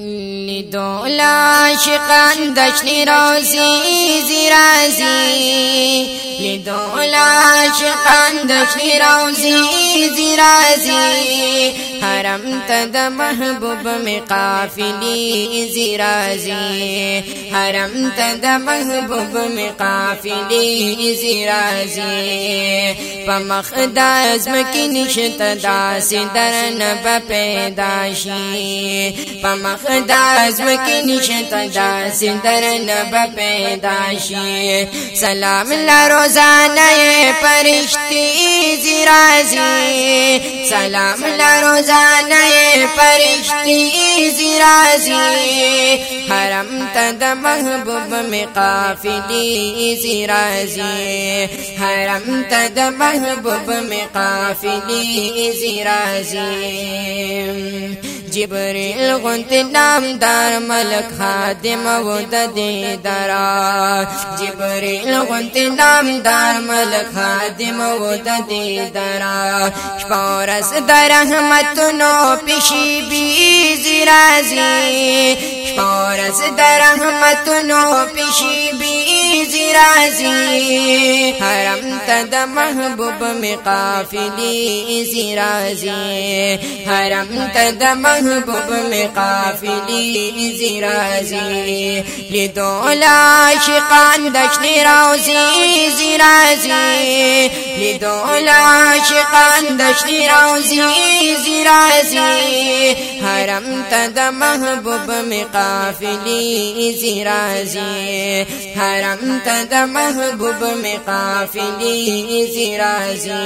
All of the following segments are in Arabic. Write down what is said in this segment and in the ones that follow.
لیدولا شقان دشنی روزی زیرازی. لیدولا شقان دشنی روزی زیرازی. حرم تد محبوب می قافلی زیرازی حرم تد محبوب می قافلی زیرازی پمخ داز مکی نشت داسی در نب پیدا شي پمخ داز مکی نشت داسی در نب پیدا شي سلام لروزانه پرشتي زیرازی سلام لروزانه پرشتي زیرازی حرم تد محبوب می قافلی زیرازی حرم تد محبوب می قافلی زیرازی جبريل غنت نام دار ملک خادم و د دې درا جبريل غنت نام دار ملک خادم و د دې درا شپورس در رحمت نو پشي بي زرازي شپورس در رحمت نو پشي بي زرازي حرم تد محبوب می قافلی زرازي. حرم تد محبوب محبوب میں قافلی زیرازی لدولا شقان دشنی روزی زیرازی لدولا شقان دشنی روزی زیرازی حرم تد محبوب میں قافلی زیرازی حرم تد محبوب میں قافلی زیرازی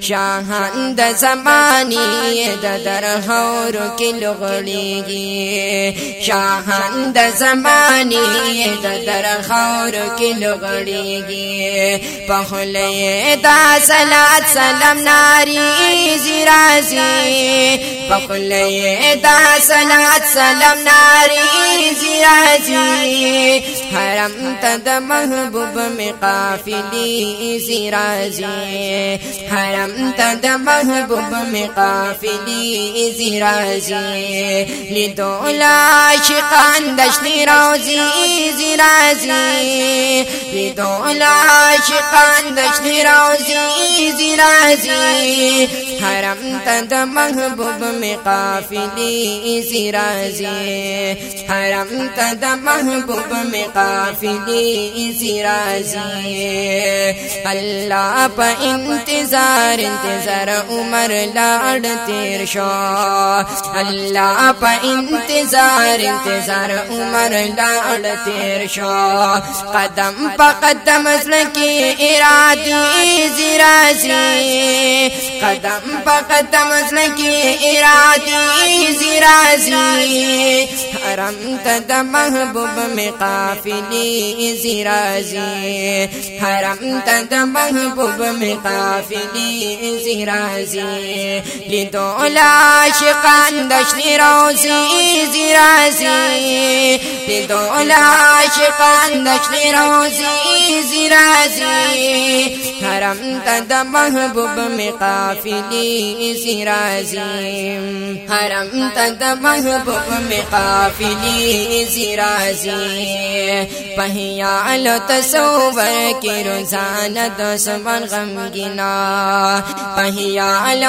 شاہان د زمانی د در هورو کې لغړيږي شاهان د زماني د در کې لغړيږي په خلې دا صلات سلام ناري زیرازي په خلې دا صلات سلام ناري زیرازي حرم ته د محبوب می قافلي زیرازي حرم ته د محبوب می قافلي زیرازی لیدولا شقان دشنی روزی زیرازی لیدولا شقان دشنی روزی حرم تد محبوب میں قافلی اسی راضی حرم تد محبوب میں قافلی اسی راضی اللہ پ انتظار انتظار عمر لاڑ تیر شو اللہ پہ انتظار انتظار عمر لاڑ تیر شو قدم پہ قدم زلکی ارادی زرازی قدم فقط تمسن کی اراتی زرازی حرم تد محبوب می قافلی زیرازي حرم تد محبوب می قافلی زیرازي لدولا عاشقان دشنی روزی زیرازی بدول عاشقان دشنی روزی زیرازی حرم تد محبوب می قافلی زیرازی حرم تد محبوب می قافلی زیرازی. پهیال تصور کی روزانه دسمن غمگینا پهیال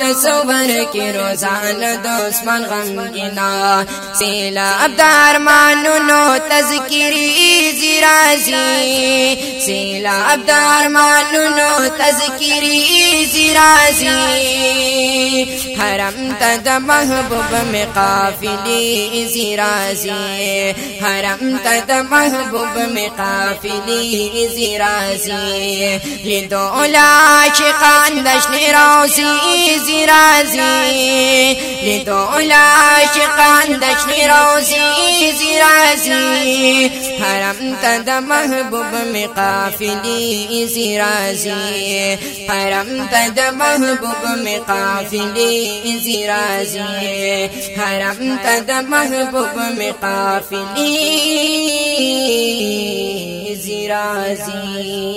تصور کی روزانه دسمن غمگینا سیلاب دار مانونو تذکری زیرازی. سیلاب دار مانونو تذکری زیرازی. حرم تد محبوب می قافلی زیرازی. حرم تد محبوب می قافلی زیرازی. لدولا شقان دشن روزی زیرازی. لدولا شقان دشن روزی زیرازی. حرم تد محبوب می قافلی زیرازی. حرم تد محبوب می قافلی زیرازی حرم تد محبوب می قافلی زیرازی